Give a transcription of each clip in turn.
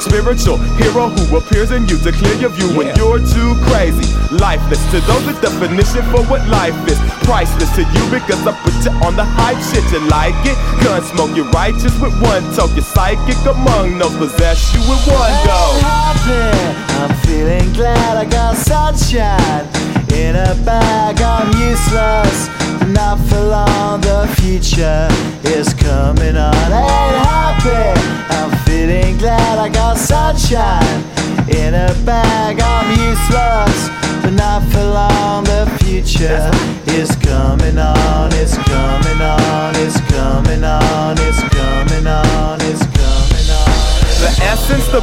spiritual hero who appears in you to clear your view when you're too crazy. Lifeless to those, the definition for what life is. Priceless to you because I put you on the hype shit. You like it? Gun smoke, you're righteous with one toke. You're psychic among no possess you with one go. I'm feeling glad I got sunshine in a bag. I'm useless, not for long. The future is coming on. Ain't happy. I'm feeling glad I got sunshine in a bag. I'm useless, but not for long. The future is coming on. It's coming on. It's coming on. It's coming on. It's coming on. The essence, the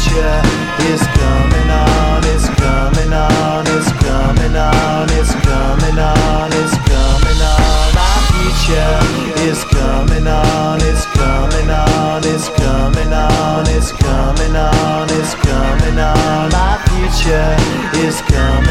future is coming on. It's coming on. It's coming on. It's coming on. It's coming on. My future is coming on. It's coming on. It's coming on. It's coming on. It's coming on. My future is coming